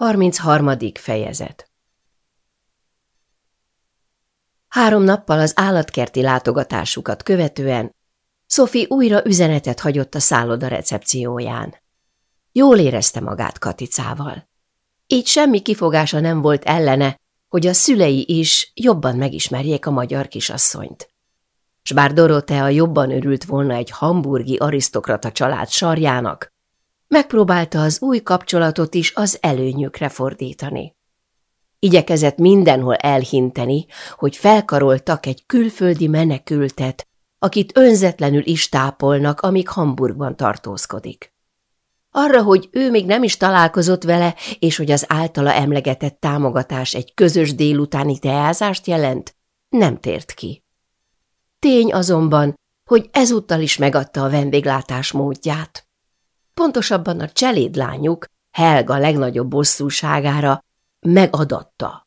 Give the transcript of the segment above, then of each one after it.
33. fejezet Három nappal az állatkerti látogatásukat követően Sophie újra üzenetet hagyott a szálloda recepcióján. Jól érezte magát Katicával. Így semmi kifogása nem volt ellene, hogy a szülei is jobban megismerjék a magyar kisasszonyt. S bár Dorotea jobban örült volna egy hamburgi arisztokrata család sarjának, megpróbálta az új kapcsolatot is az előnyükre fordítani. Igyekezett mindenhol elhinteni, hogy felkaroltak egy külföldi menekültet, akit önzetlenül is tápolnak, amíg Hamburgban tartózkodik. Arra, hogy ő még nem is találkozott vele, és hogy az általa emlegetett támogatás egy közös délutáni teázást jelent, nem tért ki. Tény azonban, hogy ezúttal is megadta a vendéglátás módját. Pontosabban a cselédlányuk Helga legnagyobb bosszúságára megadatta.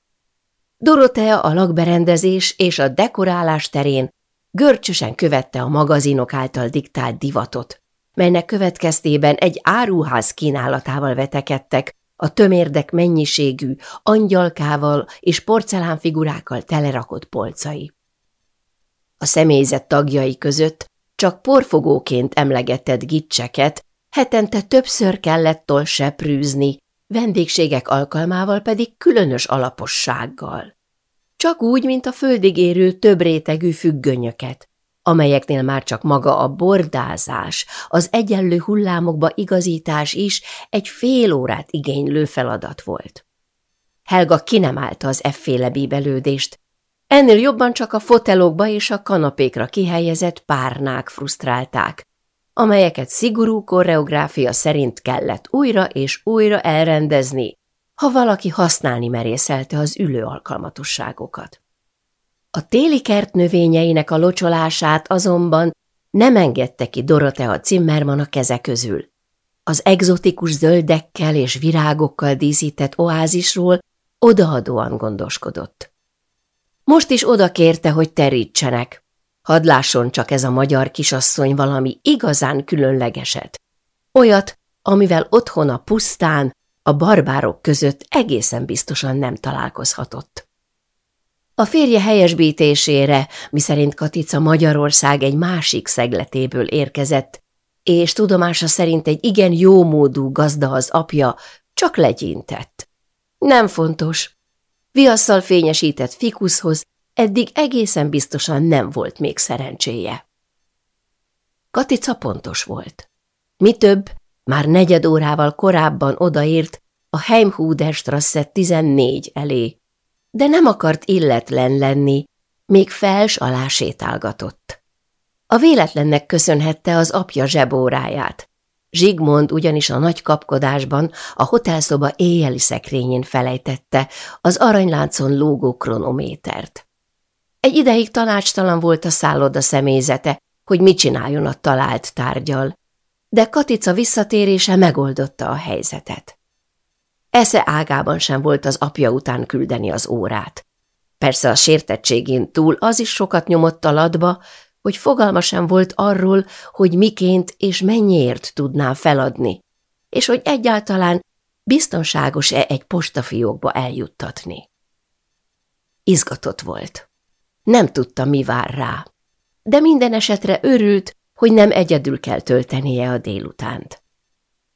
Dorotea a lakberendezés és a dekorálás terén görcsösen követte a magazinok által diktált divatot, melynek következtében egy áruház kínálatával vetekedtek a tömérdek mennyiségű, angyalkával és porcelánfigurákkal telerakott polcai. A személyzet tagjai között csak porfogóként emlegetett gicseket, hetente többször kellett seprűzni, vendégségek alkalmával pedig különös alapossággal. Csak úgy, mint a földig érő több rétegű függönyöket, amelyeknél már csak maga a bordázás, az egyenlő hullámokba igazítás is egy fél órát igénylő feladat volt. Helga kinemállta az efféle bíbelődést, ennél jobban csak a fotelokba és a kanapékra kihelyezett párnák frusztrálták, amelyeket szigorú koreográfia szerint kellett újra és újra elrendezni, ha valaki használni merészelte az ülő alkalmatosságokat. A téli kert növényeinek a locsolását azonban nem engedte ki Dorotea Zimmermann a keze közül. Az egzotikus zöldekkel és virágokkal díszített oázisról odaadóan gondoskodott. Most is oda kérte, hogy terítsenek. Hadd lásson csak ez a magyar kisasszony valami igazán különlegeset. Olyat, amivel otthon a pusztán, a barbárok között egészen biztosan nem találkozhatott. A férje helyesbítésére, miszerint Katica Magyarország egy másik szegletéből érkezett, és tudomása szerint egy igen jómódú gazda az apja, csak legyintett. Nem fontos. Viasszal fényesített fikuszhoz eddig egészen biztosan nem volt még szerencséje. Katica pontos volt. Mi több, már negyed órával korábban odaért a Heimhuderstrasse 14 elé, de nem akart illetlen lenni, még fels alá sétálgatott. A véletlennek köszönhette az apja zsebóráját. Zsigmond ugyanis a nagy kapkodásban a hotelszoba éjjeli szekrényén felejtette az aranyláncon lógó kronométert. Egy ideig tanácstalan volt a szálloda személyzete, hogy mit csináljon a talált tárgyal, de Katica visszatérése megoldotta a helyzetet. Esze ágában sem volt az apja után küldeni az órát. Persze a sértettségén túl az is sokat nyomott a ladba, hogy fogalma sem volt arról, hogy miként és mennyiért tudná feladni, és hogy egyáltalán biztonságos-e egy postafiókba eljuttatni. Izgatott volt. Nem tudta, mi vár rá, de minden esetre örült, hogy nem egyedül kell töltenie a délutánt.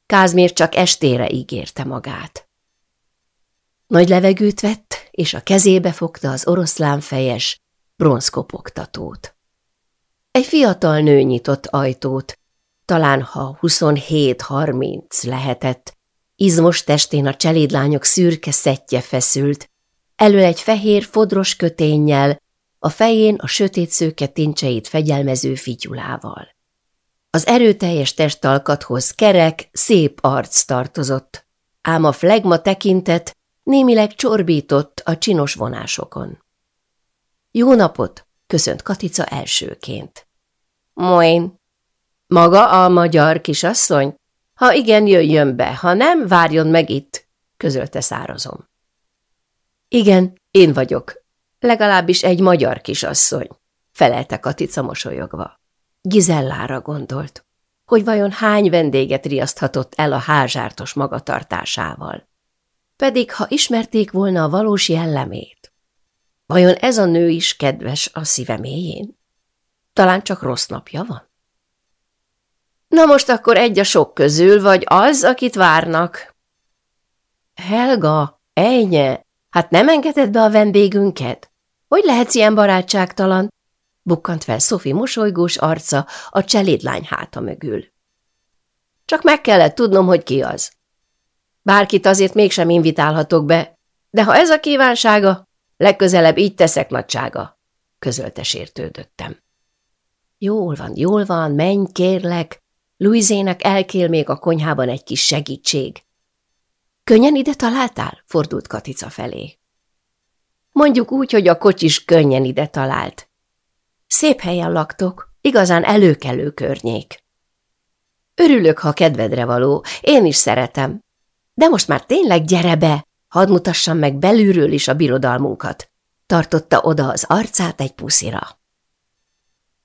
Kázmér csak estére ígérte magát. Nagy levegőt vett, és a kezébe fogta az oroszlánfejes bronzkopogtatót. Egy fiatal nő nyitott ajtót, talán ha 27-30 lehetett, izmos testén a cselédlányok szürke szettje feszült, elől egy fehér fodros köténnyel, a fején a sötét szőke tincseit fegyelmező fityulával. Az erőteljes testalkathoz kerek, szép arc tartozott, ám a flegma tekintet némileg csorbított a csinos vonásokon. Jó napot, köszönt Katica elsőként. Moin. Maga a magyar kisasszony? Ha igen, jöjjön be, ha nem, várjon meg itt, közölte szárazom. Igen, én vagyok. Legalábbis egy magyar kisasszony, felelte Katica mosolyogva. Gizellára gondolt, hogy vajon hány vendéget riaszthatott el a házsártos magatartásával. pedig ha ismerték volna a valós jellemét. Vajon ez a nő is kedves a szíve mélyén? Talán csak rossz napja van? Na most akkor egy a sok közül, vagy az, akit várnak. Helga, ejnye, hát nem engeded be a vendégünket? Hogy lehetsz ilyen barátságtalan? Bukkant fel Szofi mosolygós arca a cselédlány háta mögül. Csak meg kellett tudnom, hogy ki az. Bárkit azért mégsem invitálhatok be, de ha ez a kívánsága, legközelebb így teszek nagysága, közölte sértődöttem. Jól van, jól van, menj, kérlek. Luizének elkél még a konyhában egy kis segítség. Könnyen ide találtál? fordult Katica felé. Mondjuk úgy, hogy a kocsis könnyen ide talált. Szép helyen laktok, igazán előkelő környék. Örülök, ha kedvedre való, én is szeretem. De most már tényleg gyere be, hadd mutassam meg belülről is a birodalmunkat. Tartotta oda az arcát egy puszira.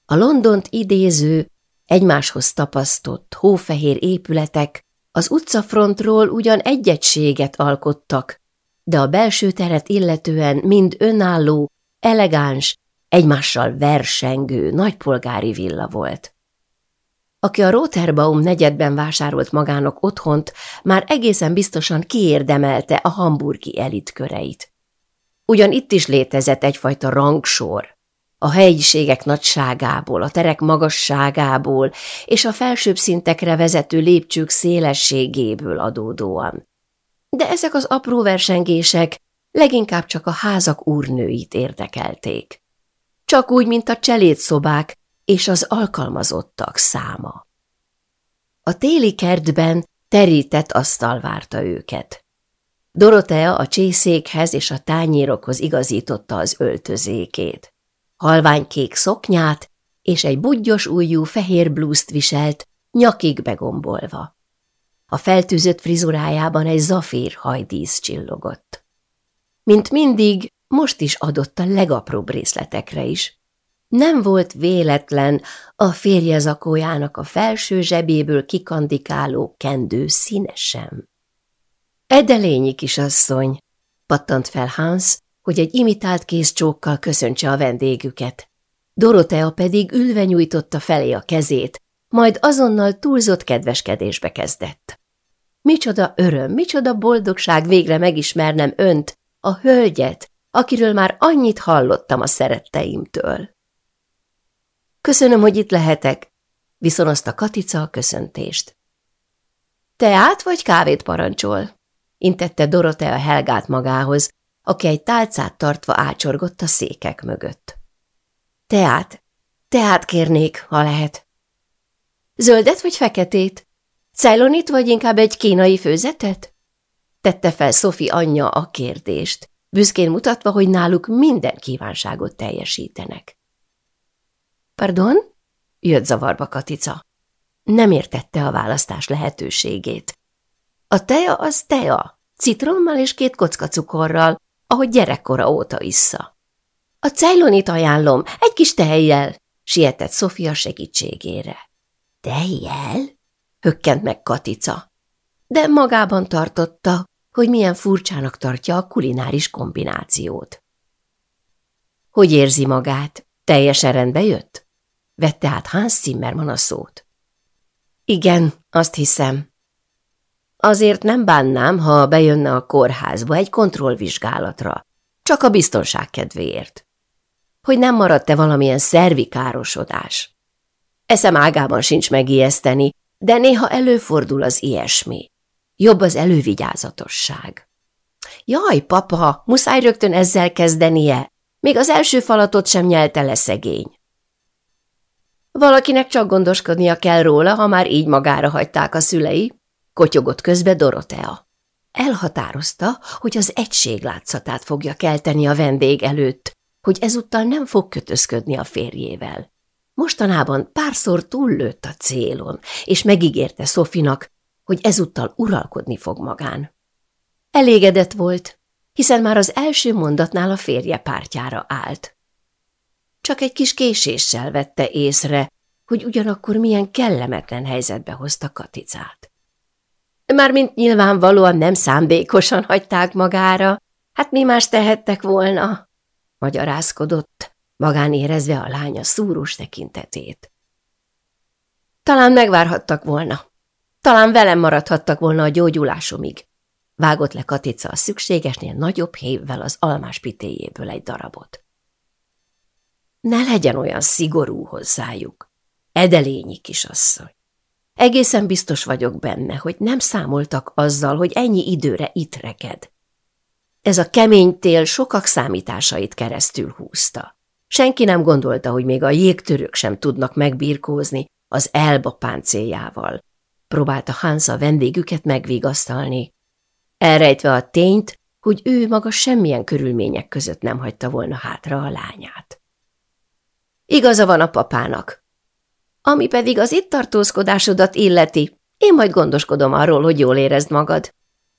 A Londont idéző, egymáshoz tapasztott, hófehér épületek az utcafrontról ugyan egy egységet alkottak, de a belső teret illetően mind önálló, elegáns, egymással versengő, nagypolgári villa volt. Aki a Roterbaum negyedben vásárolt magának otthont, már egészen biztosan kiérdemelte a hamburgi elit köreit. Ugyan itt is létezett egyfajta rangsor, a helyiségek nagyságából, a terek magasságából és a felsőbb szintekre vezető lépcsők szélességéből adódóan. De ezek az apró versengések leginkább csak a házak úrnőit érdekelték. Csak úgy, mint a cselédszobák és az alkalmazottak száma. A téli kertben terített asztal várta őket. Dorotea a csészékhez és a tányérokhoz igazította az öltözékét halványkék szoknyát és egy budgyos ujjú fehér blúzt viselt, nyakig begombolva. A feltűzött frizurájában egy zafír hajdísz csillogott. Mint mindig, most is adott a legapróbb részletekre is. Nem volt véletlen a férje zakójának a felső zsebéből kikandikáló kendő színesem. Edelényi kisasszony, pattant fel Hans, hogy egy imitált kézcsókkal köszöntse a vendégüket. Dorotea pedig ülve nyújtotta felé a kezét, majd azonnal túlzott kedveskedésbe kezdett. Micsoda öröm, micsoda boldogság végre megismernem önt, a hölgyet, akiről már annyit hallottam a szeretteimtől. Köszönöm, hogy itt lehetek, viszonozta Katica a köszöntést. Teát vagy kávét parancsol? intette Dorotea Helgát magához, aki egy tálcát tartva ácsorgott a székek mögött. Teát, teát kérnék, ha lehet. Zöldet vagy feketét? Ceylonit vagy inkább egy kínai főzetet? Tette fel Szofi anyja a kérdést, büszkén mutatva, hogy náluk minden kívánságot teljesítenek. Pardon? Jött zavarba Katica. Nem értette a választás lehetőségét. A teja az teja, citrommal és két kocka cukorral, ahogy gyerekkora óta issza. A cejlonit ajánlom, egy kis tejjel, sietett Sofia segítségére. Tejjel? hökkent meg Katica. De magában tartotta, hogy milyen furcsának tartja a kulináris kombinációt. Hogy érzi magát? Teljesen rendbe jött? Vette át Hans Zimmermann a szót. Igen, azt hiszem, Azért nem bánnám, ha bejönne a kórházba egy kontrollvizsgálatra, csak a biztonság kedvéért. Hogy nem maradt-e valamilyen szervi károsodás. Eszem ágában sincs megijeszteni, de néha előfordul az ilyesmi. Jobb az elővigyázatosság. Jaj, papa, muszáj rögtön ezzel kezdenie. Még az első falatot sem nyelte le szegény. Valakinek csak gondoskodnia kell róla, ha már így magára hagyták a szülei, kotyogott közbe Dorotea. Elhatározta, hogy az egység látszatát fogja kelteni a vendég előtt, hogy ezúttal nem fog kötözködni a férjével. Mostanában párszor túllőtt a célon, és megígérte Szofinak, hogy ezúttal uralkodni fog magán. Elégedett volt, hiszen már az első mondatnál a férje pártjára állt. Csak egy kis késéssel vette észre, hogy ugyanakkor milyen kellemetlen helyzetbe hozta Katicát. Mármint nyilvánvalóan nem szándékosan hagyták magára. Hát mi más tehettek volna? Magyarázkodott, magán érezve a lánya szúrós tekintetét. Talán megvárhattak volna. Talán velem maradhattak volna a gyógyulásomig. Vágott le Katica a szükségesnél nagyobb hévvel az almás pitéjéből egy darabot. Ne legyen olyan szigorú hozzájuk. Edelényi kisasszony. Egészen biztos vagyok benne, hogy nem számoltak azzal, hogy ennyi időre itt reked. Ez a kemény tél sokak számításait keresztül húzta. Senki nem gondolta, hogy még a jégtörők sem tudnak megbirkózni az elba páncéljával. Próbálta Hansa vendégüket megvigasztalni, elrejtve a tényt, hogy ő maga semmilyen körülmények között nem hagyta volna hátra a lányát. Igaza van a papának. Ami pedig az itt tartózkodásodat illeti, én majd gondoskodom arról, hogy jól érezd magad.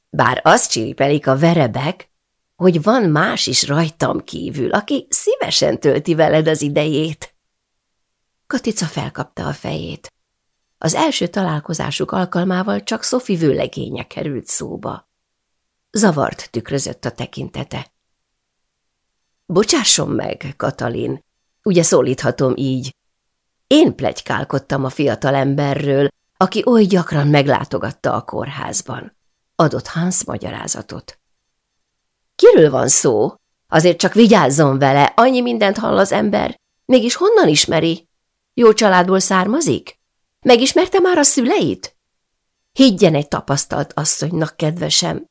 Bár azt csiripelik a verebek, hogy van más is rajtam kívül, aki szívesen tölti veled az idejét. Katica felkapta a fejét. Az első találkozásuk alkalmával csak Szofi vőlegénye került szóba. Zavart tükrözött a tekintete. Bocsásson meg, Katalin, ugye szólíthatom így. Én plegykálkodtam a fiatal emberről, aki oly gyakran meglátogatta a kórházban. Adott Hans magyarázatot. Kiről van szó? Azért csak vigyázzon vele, annyi mindent hall az ember. Mégis honnan ismeri? Jó családból származik? Megismerte már a szüleit? Higgyen egy tapasztalt asszonynak, kedvesem.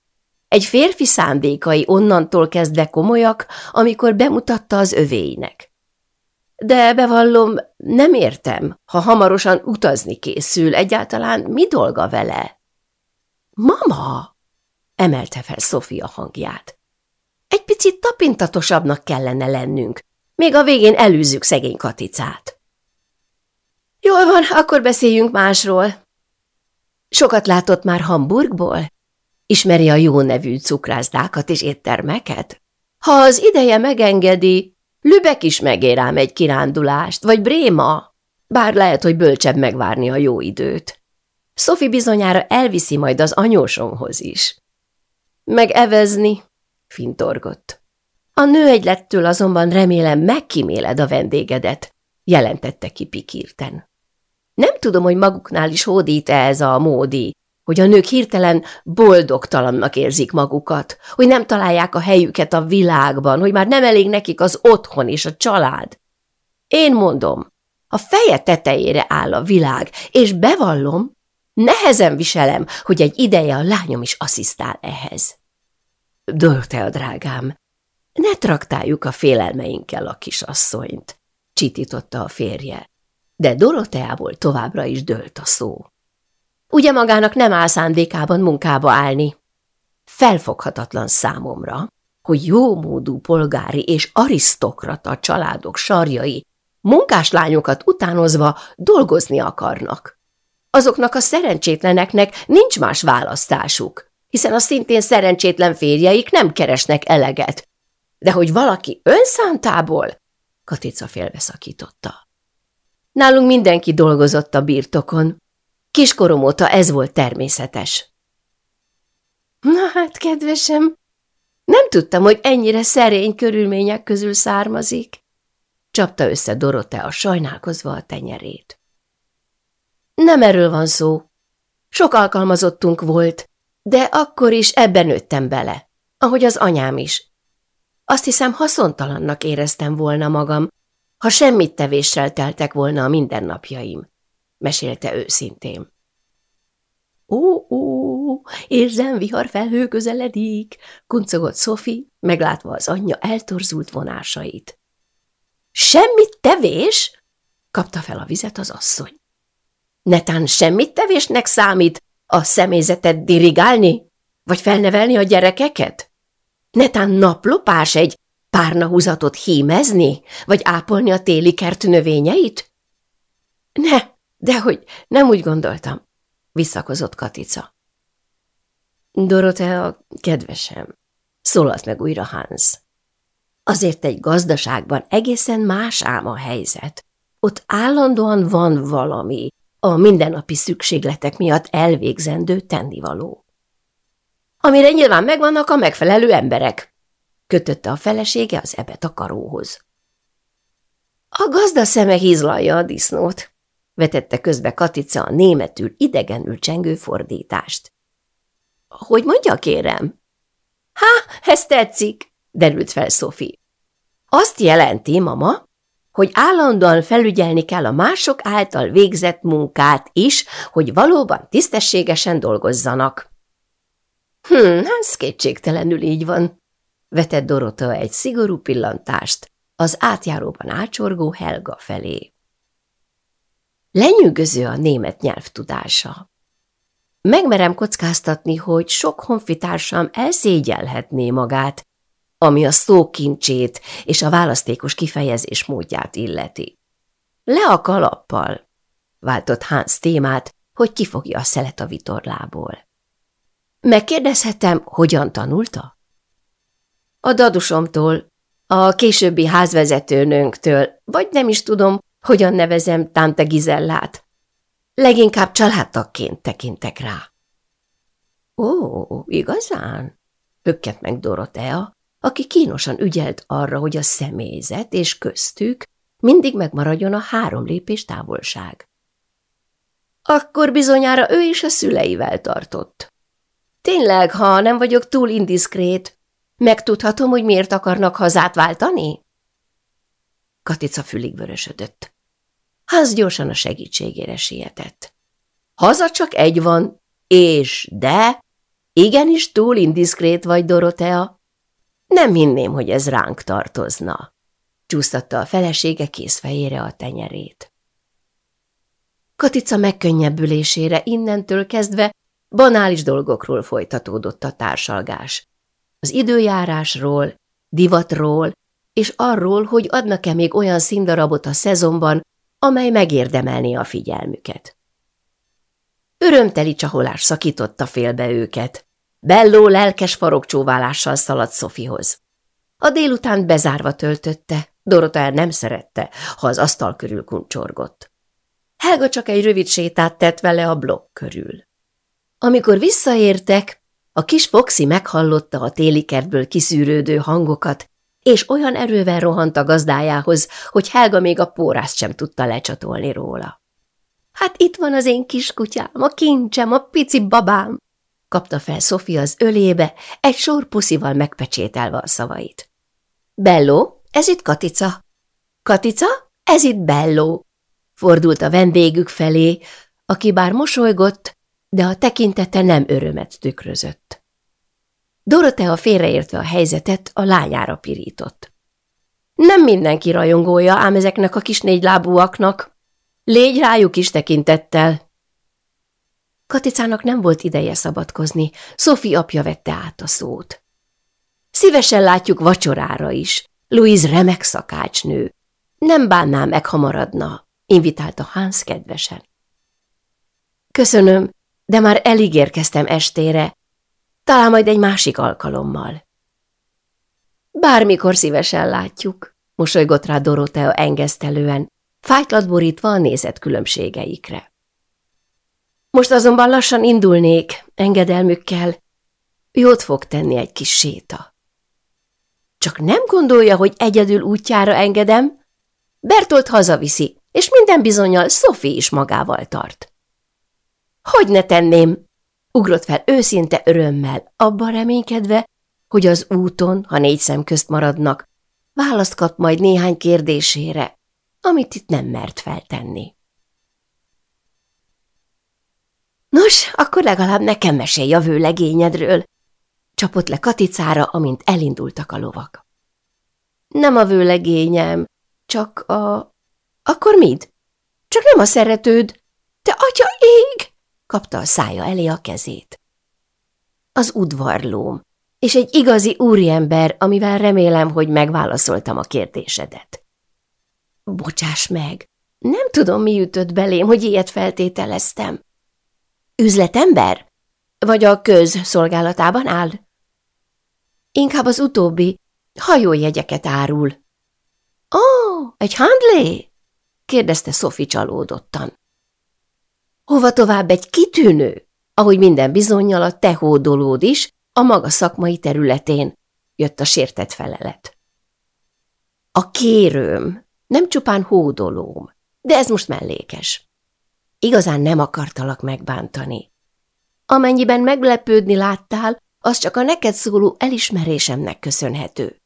Egy férfi szándékai onnantól kezdve komolyak, amikor bemutatta az övéinek. De bevallom, nem értem, ha hamarosan utazni készül, egyáltalán mi dolga vele? Mama! emelte fel Sofia hangját. Egy picit tapintatosabbnak kellene lennünk. Még a végén elűzzük szegény Katicát. Jól van, akkor beszéljünk másról. Sokat látott már Hamburgból? Ismeri a jó nevű cukrászdákat és éttermeket? Ha az ideje megengedi, Lübeck is megér ám egy kirándulást, vagy Bréma, bár lehet, hogy bölcsebb megvárni a jó időt. Szofi bizonyára elviszi majd az anyósomhoz is. Meg evezni, fintorgott. A nő egylettől azonban remélem megkíméled a vendégedet, jelentette ki pikírten. Nem tudom, hogy maguknál is hódít-e ez a módi, hogy a nők hirtelen boldogtalannak érzik magukat, hogy nem találják a helyüket a világban, hogy már nem elég nekik az otthon és a család. Én mondom, a feje tetejére áll a világ, és bevallom, nehezen viselem, hogy egy ideje a lányom is asszisztál ehhez. Dorotea, drágám, ne traktáljuk a félelmeinkkel a kisasszonyt, csitította a férje, de Doroteából továbbra is dőlt a szó. Ugye magának nem áll szándékában munkába állni? Felfoghatatlan számomra, hogy jómódú polgári és arisztokrata családok sarjai munkáslányokat utánozva dolgozni akarnak. Azoknak a szerencsétleneknek nincs más választásuk, hiszen a szintén szerencsétlen férjeik nem keresnek eleget. De hogy valaki önszántából? Katica félbeszakította. Nálunk mindenki dolgozott a birtokon, Kiskorom óta ez volt természetes. Na hát, kedvesem, nem tudtam, hogy ennyire szerény körülmények közül származik. Csapta össze Dorotea sajnálkozva a tenyerét. Nem erről van szó. Sok alkalmazottunk volt, de akkor is ebben nőttem bele, ahogy az anyám is. Azt hiszem, haszontalannak éreztem volna magam, ha semmit tevéssel teltek volna a mindennapjaim mesélte őszintén. Ó, ó, érzem, vihar felhő közeledik, kuncogott Sophie, meglátva az anyja eltorzult vonásait. Semmit tevés? kapta fel a vizet az asszony. Netán semmit tevésnek számít a személyzetet dirigálni, vagy felnevelni a gyerekeket? Netán naplopás egy párnahúzatot hímezni, vagy ápolni a téli kert növényeit? Ne, Dehogy nem úgy gondoltam, visszakozott Katica. Dorotea, kedvesem, szólalt meg újra Hans. Azért egy gazdaságban egészen más ám a helyzet. Ott állandóan van valami, a mindennapi szükségletek miatt elvégzendő tennivaló. Amire nyilván megvannak a megfelelő emberek, kötötte a felesége az ebet a karóhoz. A gazda szeme hízlalja a disznót, vetette közbe Katica a németül idegenül csengő fordítást. Hogy mondja, kérem? Há, ez tetszik, derült fel Sophie. Azt jelenti, mama, hogy állandóan felügyelni kell a mások által végzett munkát is, hogy valóban tisztességesen dolgozzanak. Hm, ez kétségtelenül így van, vetett Dorota egy szigorú pillantást az átjáróban ácsorgó Helga felé. Lenyűgöző a német nyelv tudása. Megmerem kockáztatni, hogy sok honfitársam elszégyelhetné magát, ami a szókincsét és a választékos kifejezés módját illeti. Le a kalappal, váltott Hans témát, hogy kifogja a szelet a vitorlából. Megkérdezhetem, hogyan tanulta? A dadusomtól, a későbbi házvezetőnőnktől, vagy nem is tudom, hogyan nevezem Tante Gizellát. Leginkább családtagként tekintek rá. Ó, igazán? Hökkent meg Dorotea, aki kínosan ügyelt arra, hogy a személyzet és köztük mindig megmaradjon a három lépés távolság. Akkor bizonyára ő is a szüleivel tartott. Tényleg, ha nem vagyok túl indiszkrét, megtudhatom, hogy miért akarnak hazát váltani? Katica fülig vörösödött. Ház gyorsan a segítségére sietett. Haza csak egy van, és de, igenis túl indiszkrét vagy, Dorotea. Nem hinném, hogy ez ránk tartozna. Csúsztatta a felesége készfejére a tenyerét. Katica megkönnyebbülésére innentől kezdve banális dolgokról folytatódott a társalgás. Az időjárásról, divatról, és arról, hogy adnak-e még olyan színdarabot a szezonban, amely megérdemelné a figyelmüket. Örömteli csaholás szakította félbe őket. Belló lelkes farokcsóválással szaladt Szofihoz. A délután bezárva töltötte, Dorota el nem szerette, ha az asztal körül kuncsorgott. Helga csak egy rövid sétát tett vele a blokk körül. Amikor visszaértek, a kis Foxy meghallotta a téli kertből kiszűrődő hangokat, és olyan erővel rohant a gazdájához, hogy Helga még a pórást sem tudta lecsatolni róla. Hát itt van az én kiskutyám, a kincsem, a pici babám, kapta fel Sofia az ölébe, egy sor puszival megpecsételve a szavait. Belló, ez itt Katica. Katica, ez itt Belló. Fordult a vendégük felé, aki bár mosolygott, de a tekintete nem örömet tükrözött. Dorotea félreértve a helyzetet, a lányára pirított. Nem mindenki rajongója ám ezeknek a kis négylábúaknak. Légy rájuk is tekintettel. Katicának nem volt ideje szabadkozni, Sophie apja vette át a szót. Szívesen látjuk vacsorára is. Louise remek szakácsnő. Nem bánnám meg, ha maradna, invitálta Hans kedvesen. Köszönöm, de már eligérkeztem estére, talán majd egy másik alkalommal. Bármikor szívesen látjuk, mosolygott rá Dorotea engesztelően, fájtlat borítva a nézet különbségeikre. Most azonban lassan indulnék, engedelmükkel. Jót fog tenni egy kis séta. Csak nem gondolja, hogy egyedül útjára engedem? Bertolt hazaviszi, és minden bizonyal Sophie is magával tart. Hogy ne tenném? Ugrott fel őszinte örömmel, abban reménykedve, hogy az úton, ha négy szem közt maradnak, választ kap majd néhány kérdésére, amit itt nem mert feltenni. Nos, akkor legalább nekem mesélj a vőlegényedről, csapott le Katicára, amint elindultak a lovak. Nem a vőlegényem, csak a... Akkor mit? Csak nem a szeretőd. Te atya ég! Kapta a szája elé a kezét. Az udvarlóm, és egy igazi úriember, amivel remélem, hogy megválaszoltam a kérdésedet. Bocsáss meg, nem tudom, mi ütött belém, hogy ilyet feltételeztem. Üzletember? Vagy a köz szolgálatában áll? Inkább az utóbbi, hajójegyeket árul. Ó, oh, egy handlé? kérdezte Sophie csalódottan. Hova tovább egy kitűnő, ahogy minden bizonyal a te hódolód is, a maga szakmai területén, jött a sértett felelet. A kérőm, nem csupán hódolóm, de ez most mellékes. Igazán nem akartalak megbántani. Amennyiben meglepődni láttál, az csak a neked szóló elismerésemnek köszönhető.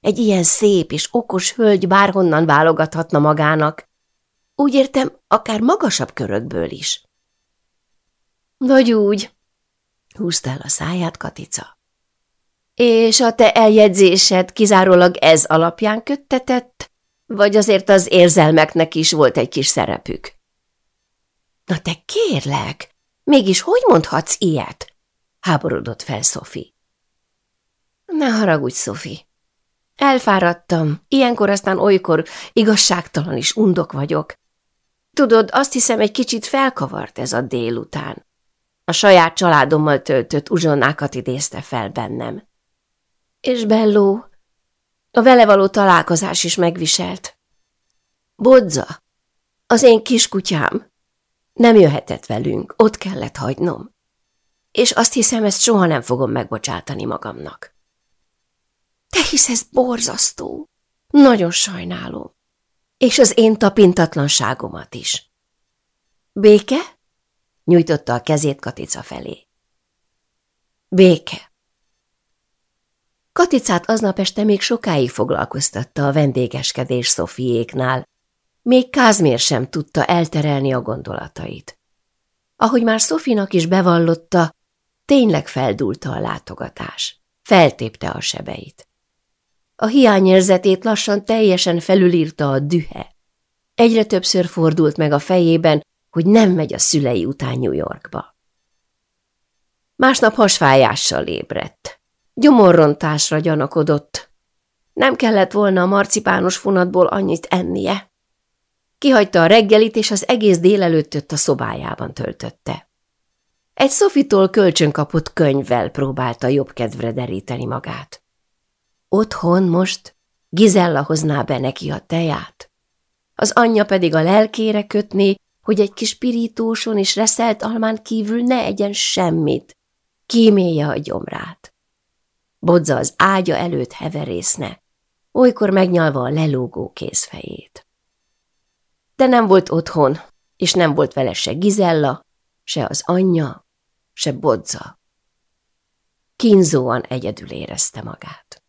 Egy ilyen szép és okos hölgy bárhonnan válogathatna magának. Úgy értem, akár magasabb körökből is. Vagy úgy, húzta el a száját Katica. És a te eljegyzésed kizárólag ez alapján köttetett, vagy azért az érzelmeknek is volt egy kis szerepük? Na te kérlek, mégis hogy mondhatsz ilyet? háborodott fel Szofi. Ne haragudj, Szofi. Elfáradtam, ilyenkor aztán olykor igazságtalan is undok vagyok. Tudod, azt hiszem, egy kicsit felkavart ez a délután. A saját családommal töltött uzsonnákat idézte fel bennem. És Belló, a vele való találkozás is megviselt. Bodza, az én kiskutyám, nem jöhetett velünk, ott kellett hagynom. És azt hiszem, ezt soha nem fogom megbocsátani magamnak. Te hisz ez borzasztó. Nagyon sajnálom. És az én tapintatlanságomat is. Béke? Nyújtotta a kezét Katica felé. Béke. Katicát aznap este még sokáig foglalkoztatta a vendégeskedés Szofiéknál, még Kázmér sem tudta elterelni a gondolatait. Ahogy már Szofinak is bevallotta, tényleg feldúlta a látogatás. Feltépte a sebeit. A hiányérzetét lassan teljesen felülírta a dühe. Egyre többször fordult meg a fejében, hogy nem megy a szülei után New Yorkba. Másnap hasfájással ébredt. Gyomorrontásra gyanakodott. Nem kellett volna a marcipános funatból annyit ennie. Kihagyta a reggelit, és az egész délelőttöt a szobájában töltötte. Egy Szofitól kölcsönkapott könyvvel próbálta jobb kedvre deríteni magát. Otthon most Gizella hozná be neki a teját. Az anyja pedig a lelkére kötné, hogy egy kis pirítóson és reszelt almán kívül ne egyen semmit, kímélje a gyomrát. Bodza az ágya előtt heverészne, olykor megnyalva a lelógó kézfejét de nem volt otthon, és nem volt vele se Gizella, se az anyja, se Bodza. Kínzóan egyedül érezte magát.